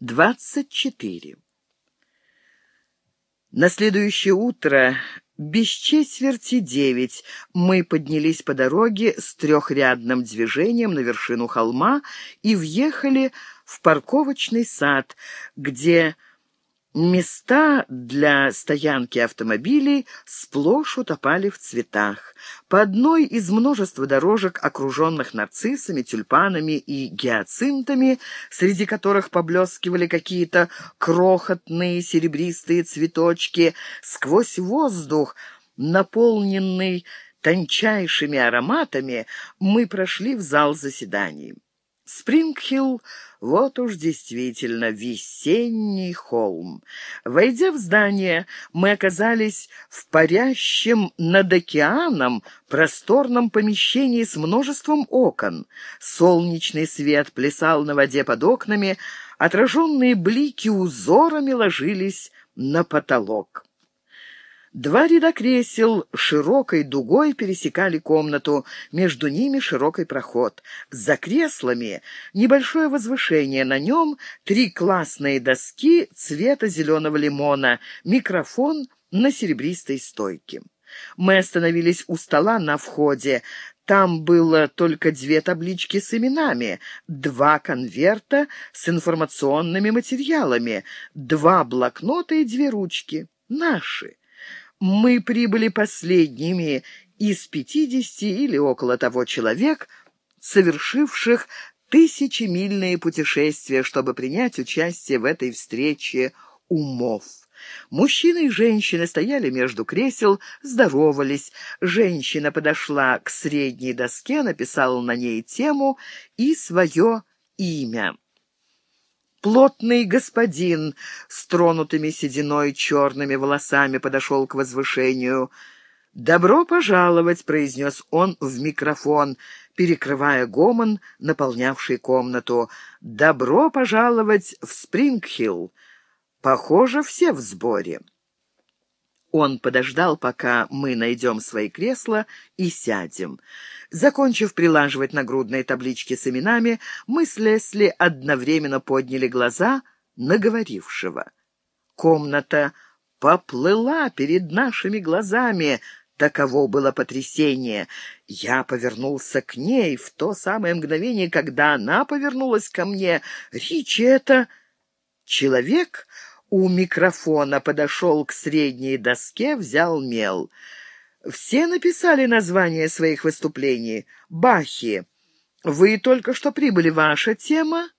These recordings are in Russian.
24. На следующее утро, без четверти девять, мы поднялись по дороге с трехрядным движением на вершину холма и въехали в парковочный сад, где Места для стоянки автомобилей сплошь утопали в цветах. По одной из множества дорожек, окруженных нарциссами, тюльпанами и гиацинтами, среди которых поблескивали какие-то крохотные серебристые цветочки, сквозь воздух, наполненный тончайшими ароматами, мы прошли в зал заседаний. Спрингхилл — вот уж действительно весенний холм. Войдя в здание, мы оказались в парящем над океаном просторном помещении с множеством окон. Солнечный свет плясал на воде под окнами, отраженные блики узорами ложились на потолок. Два ряда кресел широкой дугой пересекали комнату, между ними широкий проход. За креслами небольшое возвышение, на нем три классные доски цвета зеленого лимона, микрофон на серебристой стойке. Мы остановились у стола на входе. Там было только две таблички с именами, два конверта с информационными материалами, два блокнота и две ручки. Наши. Мы прибыли последними из пятидесяти или около того человек, совершивших тысячемильные путешествия, чтобы принять участие в этой встрече умов. Мужчины и женщины стояли между кресел, здоровались. Женщина подошла к средней доске, написала на ней тему и свое имя. Плотный господин с тронутыми сединой черными волосами подошел к возвышению. «Добро пожаловать!» — произнес он в микрофон, перекрывая гомон, наполнявший комнату. «Добро пожаловать в Спрингхилл! Похоже, все в сборе!» Он подождал, пока мы найдем свои кресла и сядем. Закончив прилаживать нагрудные таблички с именами, мы с Лесли одновременно подняли глаза на говорившего. Комната поплыла перед нашими глазами. Таково было потрясение. Я повернулся к ней в то самое мгновение, когда она повернулась ко мне. «Ричи, это человек?» У микрофона, подошел к средней доске, взял мел. Все написали название своих выступлений. «Бахи, вы только что прибыли. Ваша тема?»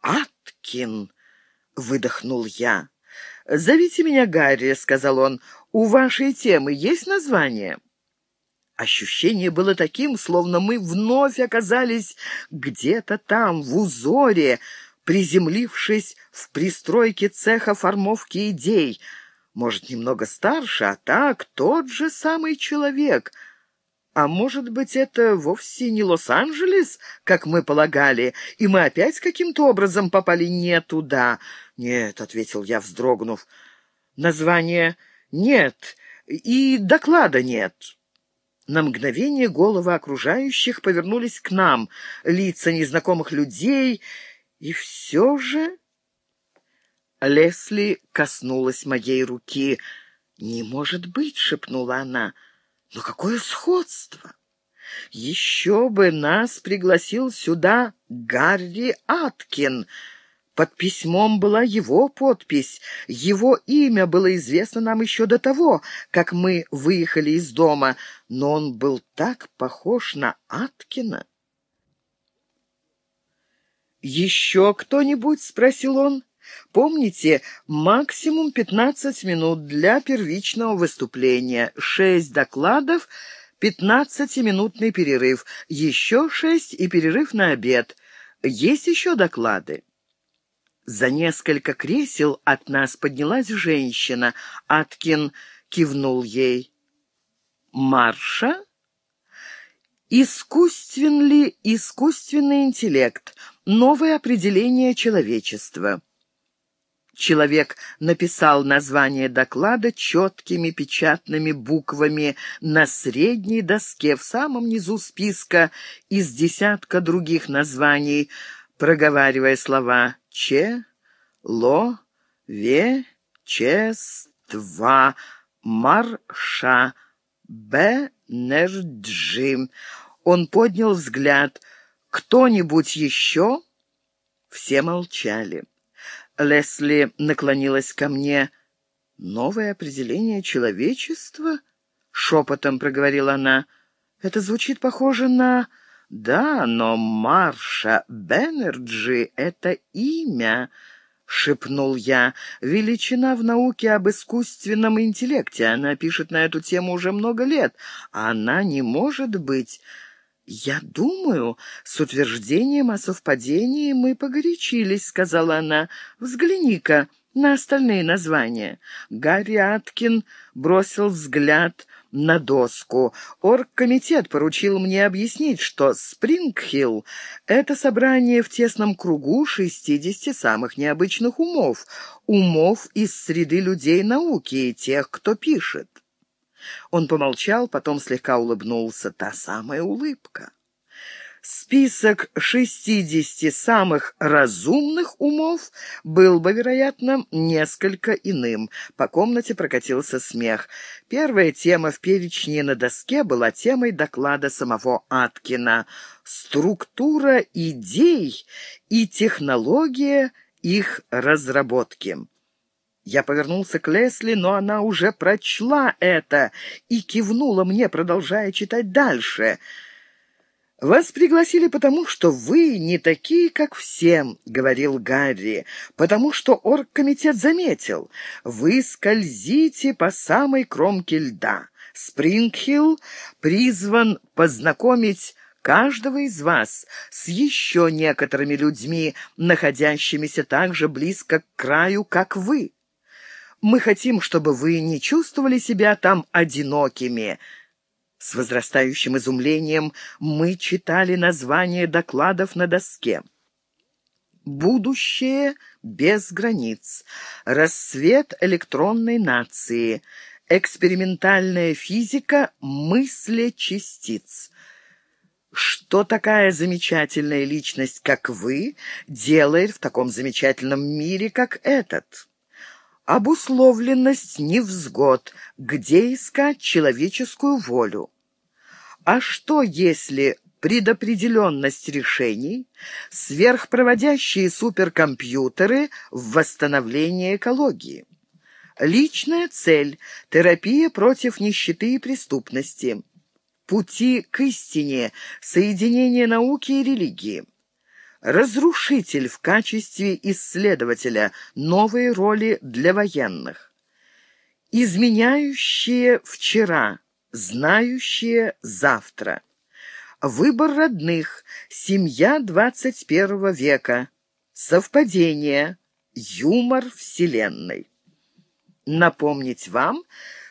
«Аткин», — выдохнул я. «Зовите меня Гарри», — сказал он. «У вашей темы есть название?» Ощущение было таким, словно мы вновь оказались где-то там, в узоре, приземлившись в пристройке цеха формовки идей. Может, немного старше, а так тот же самый человек. А может быть, это вовсе не Лос-Анджелес, как мы полагали, и мы опять каким-то образом попали не туда? Нет, — ответил я, вздрогнув, — названия нет и доклада нет. На мгновение головы окружающих повернулись к нам, лица незнакомых людей — и все же... Лесли коснулась моей руки. «Не может быть!» — шепнула она. «Но какое сходство!» «Еще бы нас пригласил сюда Гарри Аткин!» Под письмом была его подпись. Его имя было известно нам еще до того, как мы выехали из дома, но он был так похож на Аткина. «Еще кто-нибудь?» — спросил он. «Помните, максимум пятнадцать минут для первичного выступления, шесть докладов, пятнадцатиминутный перерыв, еще шесть и перерыв на обед. Есть еще доклады?» За несколько кресел от нас поднялась женщина. Аткин кивнул ей. «Марша?» Искусствен ли искусственный интеллект? Новое определение человечества. Человек написал название доклада четкими печатными буквами на средней доске в самом низу списка из десятка других названий, проговаривая слова че, ло, ве, чества, марша, бенерджи. Он поднял взгляд. «Кто-нибудь еще?» Все молчали. Лесли наклонилась ко мне. «Новое определение человечества?» — шепотом проговорила она. «Это звучит похоже на...» «Да, но Марша Беннерджи — это имя», — шепнул я. «Величина в науке об искусственном интеллекте. Она пишет на эту тему уже много лет. Она не может быть...» «Я думаю, с утверждением о совпадении мы погорячились», — сказала она. «Взгляни-ка на остальные названия». Гарри Аткин бросил взгляд на доску. Оргкомитет поручил мне объяснить, что Спрингхилл — это собрание в тесном кругу шестидесяти самых необычных умов, умов из среды людей науки и тех, кто пишет. Он помолчал, потом слегка улыбнулся. Та самая улыбка. Список шестидесяти самых разумных умов был бы, вероятно, несколько иным. По комнате прокатился смех. Первая тема в перечне на доске была темой доклада самого Аткина «Структура идей и технология их разработки». Я повернулся к Лесли, но она уже прочла это и кивнула мне, продолжая читать дальше. «Вас пригласили потому, что вы не такие, как все», — говорил Гарри, «потому что оргкомитет заметил. Вы скользите по самой кромке льда. Спрингхилл призван познакомить каждого из вас с еще некоторыми людьми, находящимися так же близко к краю, как вы. Мы хотим, чтобы вы не чувствовали себя там одинокими». С возрастающим изумлением мы читали названия докладов на доске. «Будущее без границ», «Рассвет электронной нации», «Экспериментальная физика мысли частиц». Что такая замечательная личность, как вы, делает в таком замечательном мире, как этот? Обусловленность невзгод, где искать человеческую волю. А что, если предопределенность решений, сверхпроводящие суперкомпьютеры в восстановлении экологии? Личная цель – терапия против нищеты и преступности. Пути к истине – соединение науки и религии разрушитель в качестве исследователя, новые роли для военных. Изменяющие вчера, знающие завтра. Выбор родных, семья 21 века, совпадение, юмор Вселенной. Напомнить вам,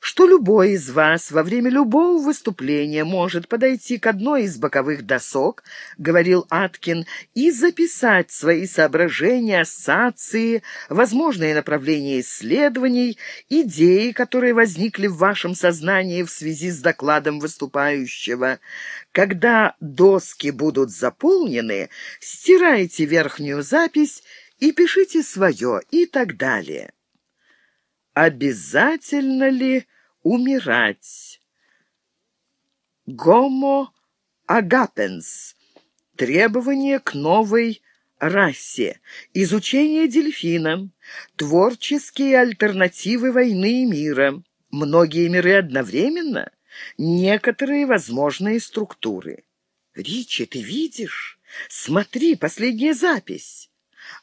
что любой из вас во время любого выступления может подойти к одной из боковых досок, говорил Аткин, и записать свои соображения, ассоциации, возможные направления исследований, идеи, которые возникли в вашем сознании в связи с докладом выступающего. Когда доски будут заполнены, стирайте верхнюю запись и пишите свое и так далее обязательно ли умирать? Гомо агапенс. Требование к новой расе. Изучение дельфина. Творческие альтернативы войны и мира. Многие миры одновременно. Некоторые возможные структуры. Ричи, ты видишь? Смотри, последняя запись.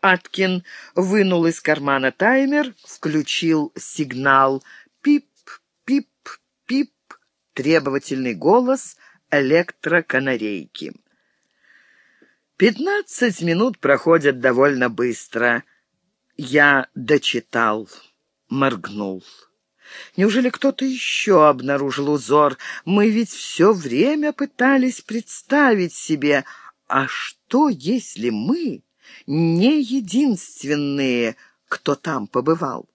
Аткин вынул из кармана таймер, включил сигнал «пип-пип-пип», требовательный голос электроканарейки. Пятнадцать минут проходят довольно быстро. Я дочитал, моргнул. Неужели кто-то еще обнаружил узор? Мы ведь все время пытались представить себе, а что, если мы не единственные, кто там побывал.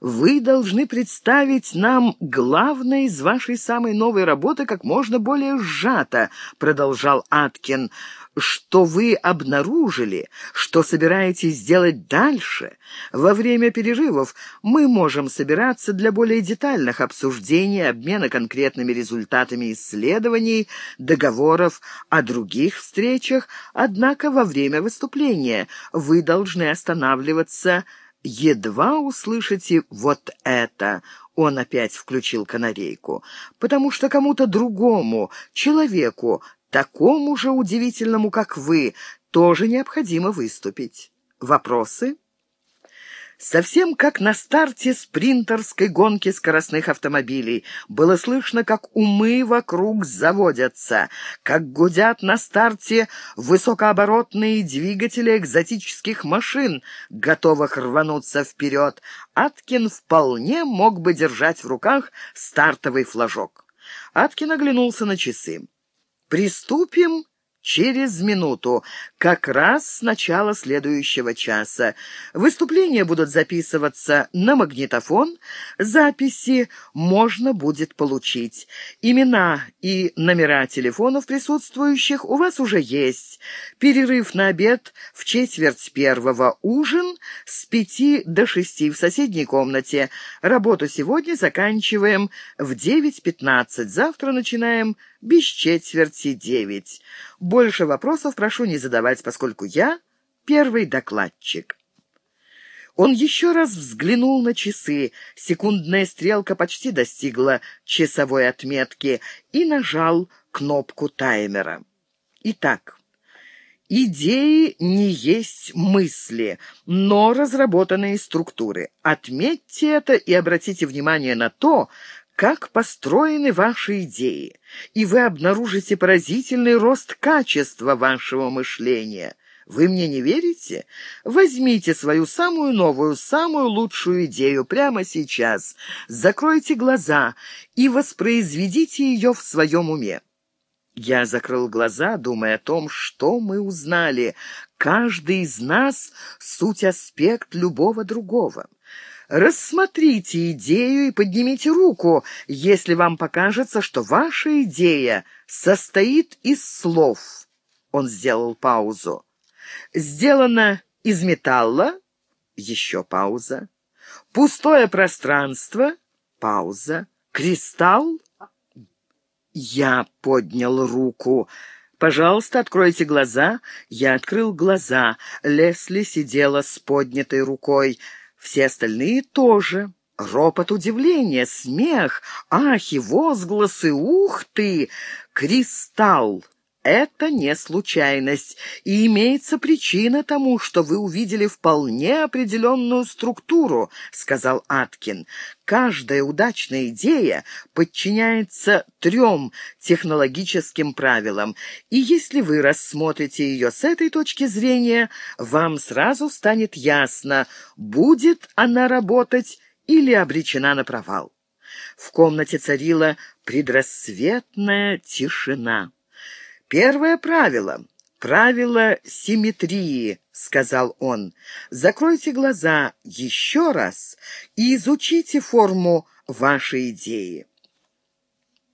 Вы должны представить нам главное из вашей самой новой работы как можно более сжато», — продолжал Аткин что вы обнаружили, что собираетесь сделать дальше. Во время перерывов мы можем собираться для более детальных обсуждений, обмена конкретными результатами исследований, договоров о других встречах, однако во время выступления вы должны останавливаться едва услышите вот это, он опять включил канарейку, потому что кому-то другому, человеку, такому же удивительному, как вы, тоже необходимо выступить. Вопросы? Совсем как на старте спринтерской гонки скоростных автомобилей. Было слышно, как умы вокруг заводятся, как гудят на старте высокооборотные двигатели экзотических машин, готовых рвануться вперед. Аткин вполне мог бы держать в руках стартовый флажок. Аткин оглянулся на часы. Приступим через минуту, как раз с начала следующего часа. Выступления будут записываться на магнитофон, записи можно будет получить. Имена и номера телефонов присутствующих у вас уже есть. Перерыв на обед в четверть первого, ужин с пяти до шести в соседней комнате. Работу сегодня заканчиваем в девять пятнадцать. Завтра начинаем без четверти девять. Больше вопросов прошу не задавать, поскольку я первый докладчик. Он еще раз взглянул на часы. Секундная стрелка почти достигла часовой отметки и нажал кнопку таймера. Итак, идеи не есть мысли, но разработанные структуры. Отметьте это и обратите внимание на то, как построены ваши идеи, и вы обнаружите поразительный рост качества вашего мышления. Вы мне не верите? Возьмите свою самую новую, самую лучшую идею прямо сейчас, закройте глаза и воспроизведите ее в своем уме. Я закрыл глаза, думая о том, что мы узнали. Каждый из нас — суть аспект любого другого. Рассмотрите идею и поднимите руку, если вам покажется, что ваша идея состоит из слов. Он сделал паузу. Сделано из металла. Еще пауза. Пустое пространство. Пауза. Кристалл. Я поднял руку. «Пожалуйста, откройте глаза». Я открыл глаза. Лесли сидела с поднятой рукой. Все остальные тоже. Ропот удивления, смех, ахи, возгласы, ух ты! Кристалл! Это не случайность, и имеется причина тому, что вы увидели вполне определенную структуру, сказал Аткин. Каждая удачная идея подчиняется трем технологическим правилам, и если вы рассмотрите ее с этой точки зрения, вам сразу станет ясно, будет она работать или обречена на провал. В комнате царила предрассветная тишина. «Первое правило — правило симметрии», — сказал он. «Закройте глаза еще раз и изучите форму вашей идеи».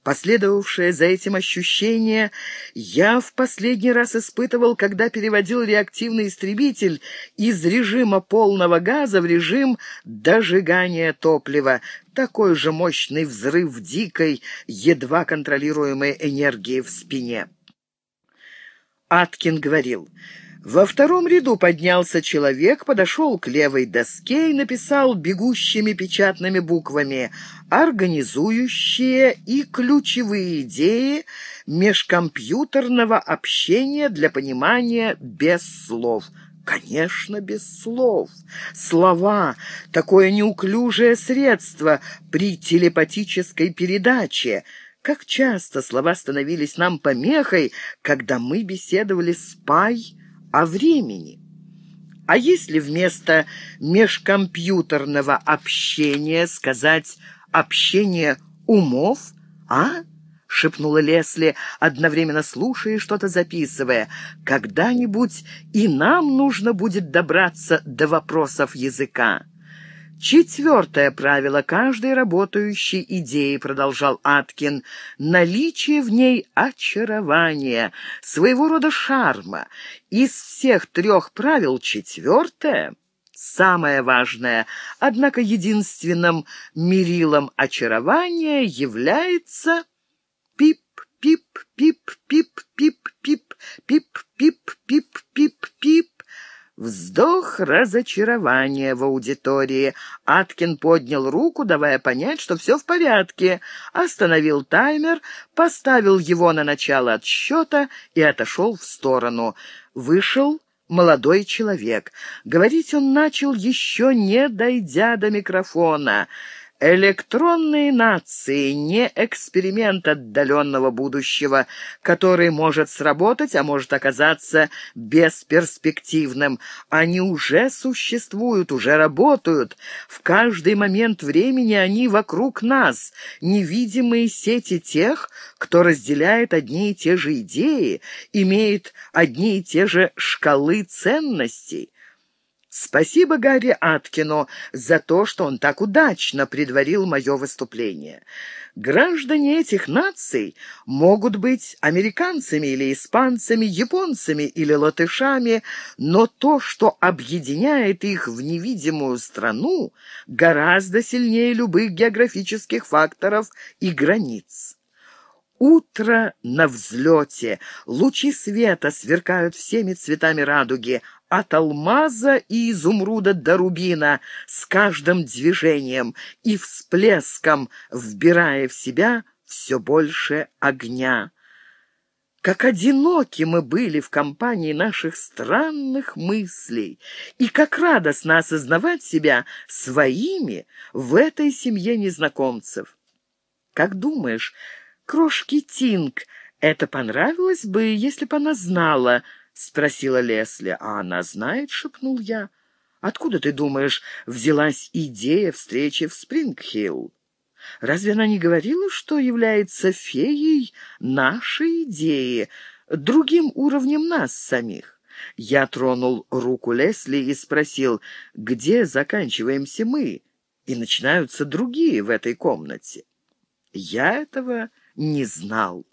Последовавшее за этим ощущение я в последний раз испытывал, когда переводил реактивный истребитель из режима полного газа в режим дожигания топлива. Такой же мощный взрыв дикой, едва контролируемой энергии в спине. Аткин говорил. Во втором ряду поднялся человек, подошел к левой доске и написал бегущими печатными буквами «Организующие и ключевые идеи межкомпьютерного общения для понимания без слов». Конечно, без слов. Слова — такое неуклюжее средство при телепатической передаче — как часто слова становились нам помехой, когда мы беседовали с Пай о времени. А если вместо межкомпьютерного общения сказать «общение умов», а? — шепнула Лесли, одновременно слушая и что-то записывая. «Когда-нибудь и нам нужно будет добраться до вопросов языка». Четвертое правило каждой работающей идеи, продолжал Аткин, наличие в ней очарования, своего рода шарма. Из всех трех правил четвертое — самое важное, однако единственным мерилом очарования является пип-пип-пип-пип-пип-пип-пип-пип-пип-пип. Вздох разочарования в аудитории. Аткин поднял руку, давая понять, что все в порядке. Остановил таймер, поставил его на начало отсчета и отошел в сторону. Вышел молодой человек. Говорить он начал, еще не дойдя до микрофона. Электронные нации — не эксперимент отдаленного будущего, который может сработать, а может оказаться бесперспективным. Они уже существуют, уже работают. В каждый момент времени они вокруг нас, невидимые сети тех, кто разделяет одни и те же идеи, имеет одни и те же шкалы ценностей. Спасибо Гарри Аткину за то, что он так удачно предварил мое выступление. Граждане этих наций могут быть американцами или испанцами, японцами или латышами, но то, что объединяет их в невидимую страну, гораздо сильнее любых географических факторов и границ. Утро на взлете, лучи света сверкают всеми цветами радуги, от алмаза и изумруда до рубина, с каждым движением и всплеском, вбирая в себя все больше огня. Как одиноки мы были в компании наших странных мыслей, и как радостно осознавать себя своими в этой семье незнакомцев. Как думаешь, крошке Тинг это понравилось бы, если бы она знала, — спросила Лесли. «А она знает?» — шепнул я. «Откуда, ты думаешь, взялась идея встречи в Спрингхилл? Разве она не говорила, что является феей нашей идеи, другим уровнем нас самих?» Я тронул руку Лесли и спросил, где заканчиваемся мы, и начинаются другие в этой комнате. Я этого не знал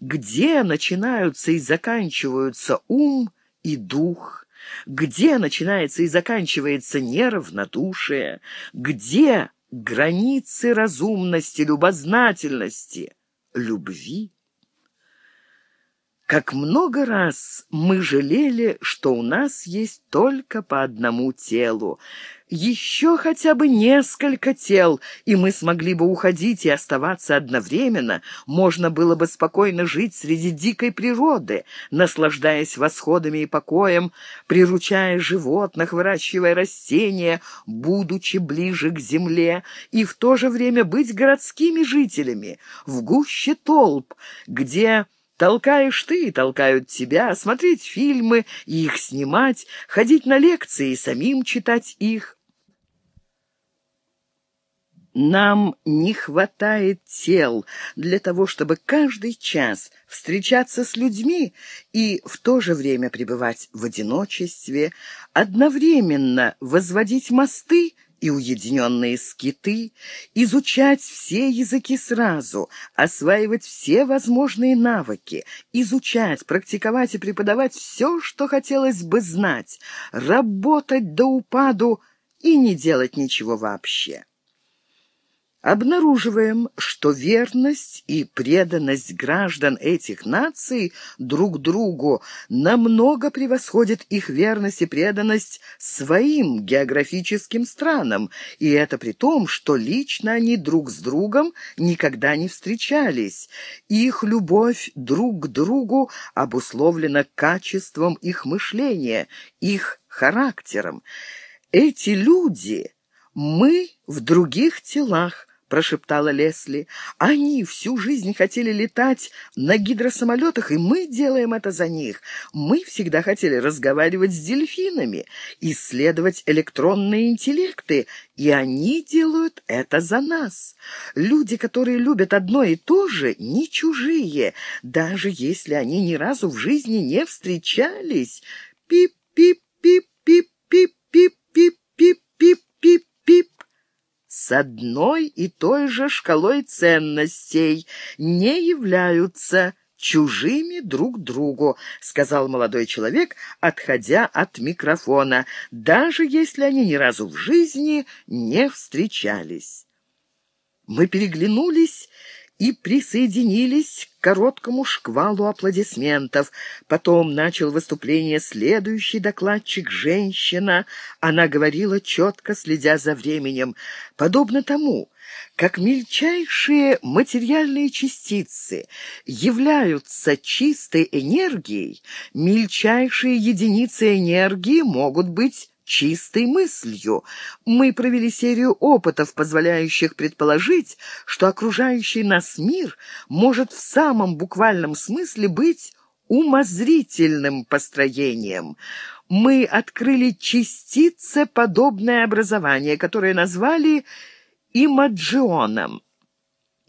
где начинаются и заканчиваются ум и дух, где начинается и заканчивается неравнодушие, где границы разумности, любознательности, любви. Как много раз мы жалели, что у нас есть только по одному телу. Еще хотя бы несколько тел, и мы смогли бы уходить и оставаться одновременно. Можно было бы спокойно жить среди дикой природы, наслаждаясь восходами и покоем, приручая животных, выращивая растения, будучи ближе к земле, и в то же время быть городскими жителями, в гуще толп, где Толкаешь ты, толкают тебя, смотреть фильмы и их снимать, ходить на лекции и самим читать их. Нам не хватает тел для того, чтобы каждый час встречаться с людьми и в то же время пребывать в одиночестве, одновременно возводить мосты и уединенные скиты, изучать все языки сразу, осваивать все возможные навыки, изучать, практиковать и преподавать все, что хотелось бы знать, работать до упаду и не делать ничего вообще обнаруживаем, что верность и преданность граждан этих наций друг другу намного превосходит их верность и преданность своим географическим странам, и это при том, что лично они друг с другом никогда не встречались. Их любовь друг к другу обусловлена качеством их мышления, их характером. Эти люди — мы в других телах, прошептала Лесли. «Они всю жизнь хотели летать на гидросамолетах, и мы делаем это за них. Мы всегда хотели разговаривать с дельфинами, исследовать электронные интеллекты, и они делают это за нас. Люди, которые любят одно и то же, не чужие, даже если они ни разу в жизни не встречались. Пип-пип-пип!» С одной и той же шкалой ценностей, не являются чужими друг другу», — сказал молодой человек, отходя от микрофона, даже если они ни разу в жизни не встречались. Мы переглянулись и присоединились к короткому шквалу аплодисментов. Потом начал выступление следующий докладчик, женщина. Она говорила четко, следя за временем. Подобно тому, как мельчайшие материальные частицы являются чистой энергией, мельчайшие единицы энергии могут быть чистой мыслью. Мы провели серию опытов, позволяющих предположить, что окружающий нас мир может в самом буквальном смысле быть умозрительным построением. Мы открыли частицеподобное образование, которое назвали имаджионом.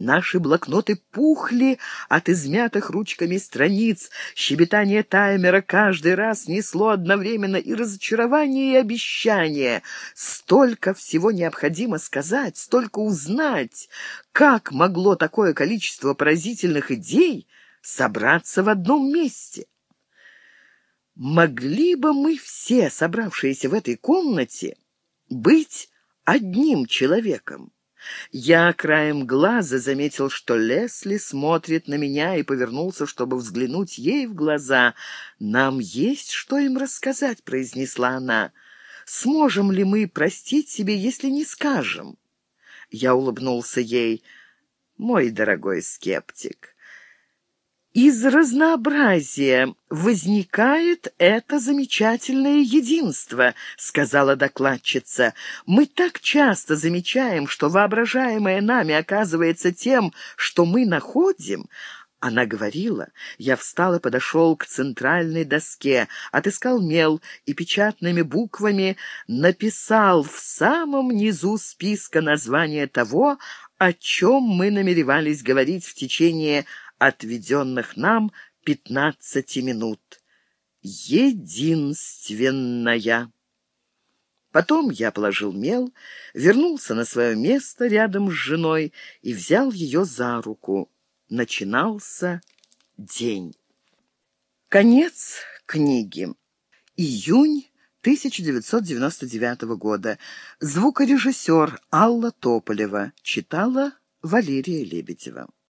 Наши блокноты пухли от измятых ручками страниц. Щебетание таймера каждый раз несло одновременно и разочарование, и обещание. Столько всего необходимо сказать, столько узнать. Как могло такое количество поразительных идей собраться в одном месте? Могли бы мы все, собравшиеся в этой комнате, быть одним человеком? Я краем глаза заметил, что Лесли смотрит на меня и повернулся, чтобы взглянуть ей в глаза. «Нам есть что им рассказать», — произнесла она. «Сможем ли мы простить себе, если не скажем?» Я улыбнулся ей. «Мой дорогой скептик, из разнообразия возникает это замечательное единство, сказала докладчица. Мы так часто замечаем, что воображаемое нами оказывается тем, что мы находим, она говорила. Я встал и подошел к центральной доске, отыскал мел и печатными буквами написал в самом низу списка название того, о чем мы намеревались говорить в течение отведенных нам пятнадцати минут. Единственная. Потом я положил мел, вернулся на свое место рядом с женой и взял ее за руку. Начинался день. Конец книги. Июнь 1999 года. Звукорежиссер Алла Тополева. Читала Валерия Лебедева.